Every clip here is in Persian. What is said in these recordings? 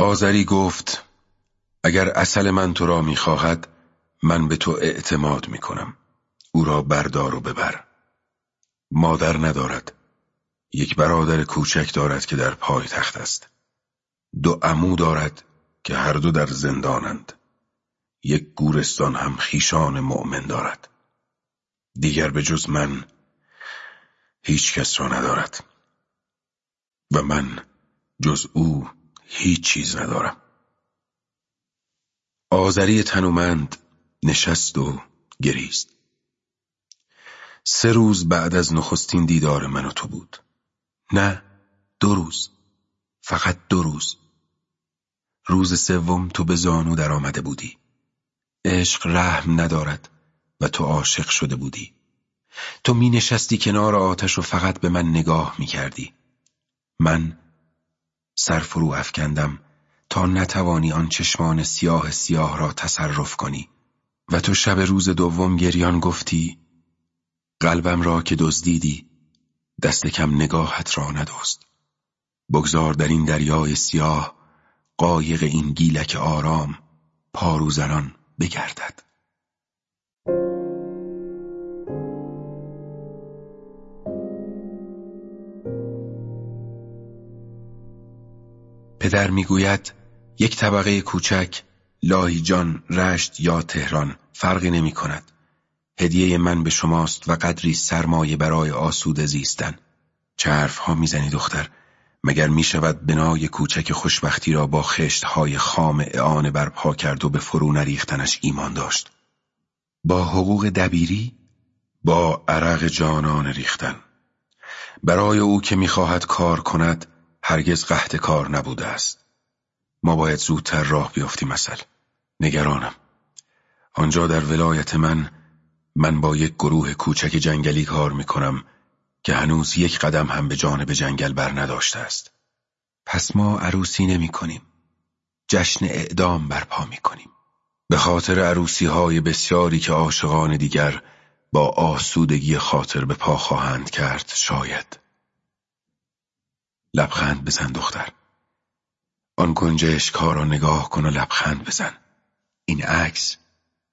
آذری گفت اگر اصل من تو را می‌خواهد من به تو اعتماد می‌کنم. او را بردار و ببر. مادر ندارد. یک برادر کوچک دارد که در پای تخت است. دو عمو دارد که هر دو در زندانند. یک گورستان هم خیشان مؤمن دارد. دیگر به جز من هیچ کس را ندارد. و من جز او هیچ چیز ندارم. آذری تنومند نشست و گریست. سه روز بعد از نخستین دیدار من و تو بود. نه دو روز. فقط دو روز. روز سوم تو به زانو در آمده بودی. عشق رحم ندارد و تو عاشق شده بودی. تو می نشستی کنار آتش و فقط به من نگاه می کردی. من سر فرو افکندم تا نتوانی آن چشمان سیاه سیاه را تصرف کنی. و تو شب روز دوم گریان گفتی قلبم را که دزدیدی دست کم نگاهت را ندوست بگذار در این دریای سیاه قایق این گیلک آرام پاروزنان بگردد. پدر می‌گوید یک طبقه کوچک لاهیجان، رشت یا تهران فرقی نمی کند. هدیه من به شماست و قدری سرمایه برای آسوده زیستن. چه حرف ها می‌زنی دختر؟ مگر می شود بنای کوچک خوشبختی را با خشت های خام اعانه برپا کرد و به فرو نریختنش ایمان داشت؟ با حقوق دبیری؟ با عرق جانان ریختن. برای او که می‌خواهد کار کند هرگز قحط کار نبوده است. ما باید زودتر راه بیافتیم مثل نگرانم. آنجا در ولایت من من با یک گروه کوچک جنگلی کار می‌کنم که هنوز یک قدم هم به جانب جنگل بر نداشته است. پس ما عروسی نمی کنیم جشن اعدام برپا می کنیم به خاطر عروسی های بسیاری که عاشقان دیگر با آسودگی خاطر به پا خواهند کرد شاید لبخند بزن دختر. آن گنجشکها را نگاه کن و لبخند بزن. این عکس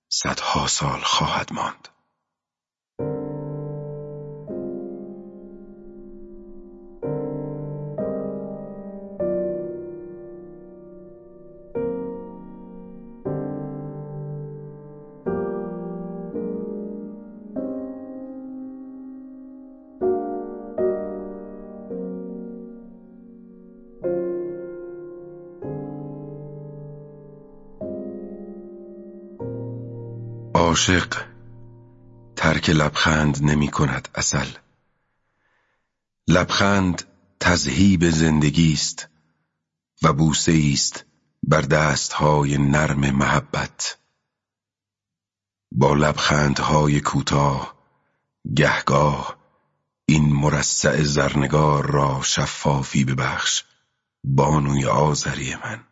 صدها سال خواهد ماند. عاشق ترک لبخند نمی کند اصل. لبخند تذهیب زندگی است و بوسه است بر دستهای نرم محبت. با لبخندهای کوتاه گهگاه این مرصع زرنگار را شفافی ببخش بانوی آذری من.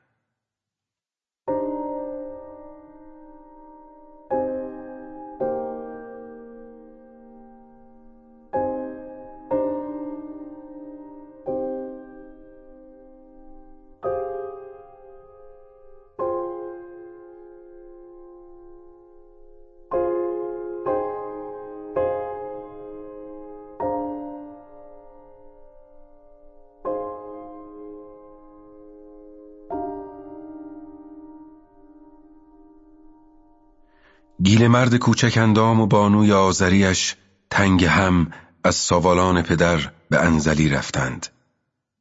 گیل مرد کوچک اندام و بانوی آذریش تنگ هم از سوالان پدر به انزلی رفتند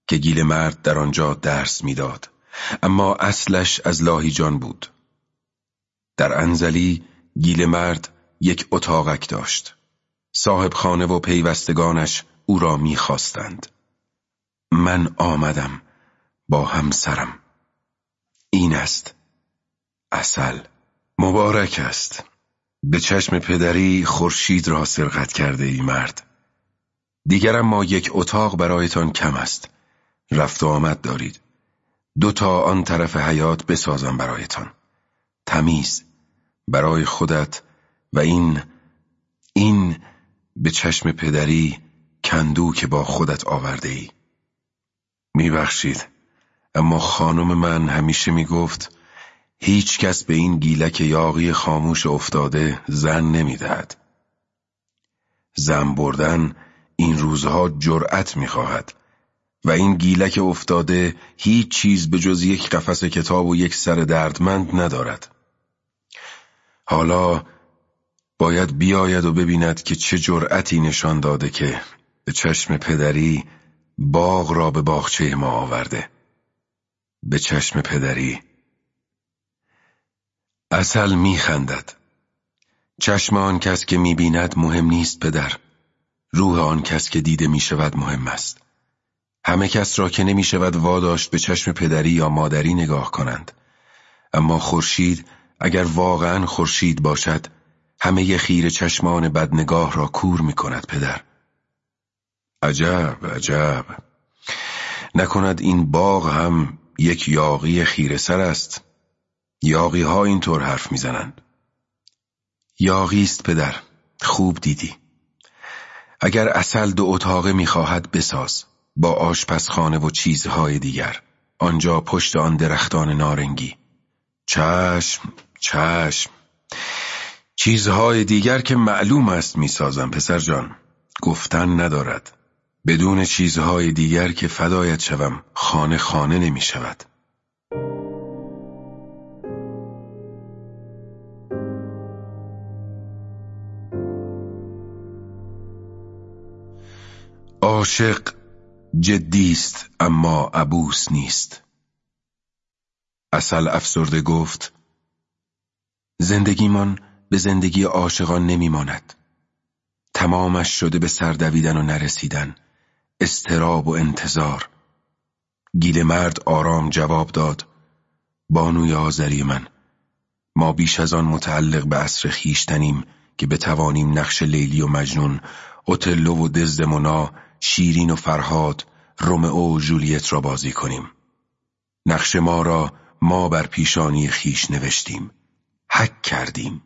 که گیل مرد در آنجا درس می‌داد. اما اصلش از لاهیجان بود. در انزلی گیل مرد یک اتاقک داشت. صاحب خانه و پیوستگانش او را می‌خواستند. من آمدم با همسرم. این است. اصل. مبارک است. به چشم پدری خورشید را سرقت کرده ای مرد. دیگرم ما یک اتاق برایتان کم است. رفت و آمد دارید. دو تا آن طرف حیات بسازم برایتان. تمیز برای خودت و این این به چشم پدری کندو که با خودت آورده ای. میبخشید اما خانم من همیشه می‌گفت هیچ کس به این گیلک یاقی خاموش افتاده زن نمی‌دهد. زن بردن این روزها جرأت می‌خواهد و این گیلک افتاده هیچ چیز به جز یک قفس کتاب و یک سر دردمند ندارد. حالا باید بیاید و ببیند که چه جرأتی نشان داده که به چشم پدری باغ را به باغچه ما آورده. به چشم پدری اصل میخندد. چشم آن کس که می‌بیند مهم نیست پدر. روح آن کس که دیده می‌شود مهم است. همه کس را که نمی‌شود واداشت به چشم پدری یا مادری نگاه کنند. اما خورشید اگر واقعا خورشید باشد همه خیر چشمان بدنگاه را کور می کند پدر. عجب عجب. نکند این باغ هم یک یاقی خیر سر است. یاقی ها اینطور حرف می‌زنند. یاقی است پدر خوب دیدی. اگر اصل دو اتاقه می‌خواهد بساز با آشپزخانه و چیزهای دیگر آنجا پشت آن درختان نارنگی. چشم چشم. چیزهای دیگر که معلوم است می‌سازم پسر جان. گفتن ندارد. بدون چیزهای دیگر که فدایت شوم خانه خانه نمی شود عاشق جدی است اما عبوس نیست. اصل افسرده گفت زندگیمان به زندگی عاشقان نمیماند. تمامش شده به سردویدن و نرسیدن. استراب و انتظار. گیل مرد آرام جواب داد بانوی آذری من ما بیش از آن متعلق به عصر خیشتنیم که بتوانیم نقش لیلی و مجنون اوتلو و دزدمونا شیرین و فرهاد رومئو و جولیت را بازی کنیم. نقش ما را ما بر پیشانی خیش نوشتیم. حک کردیم.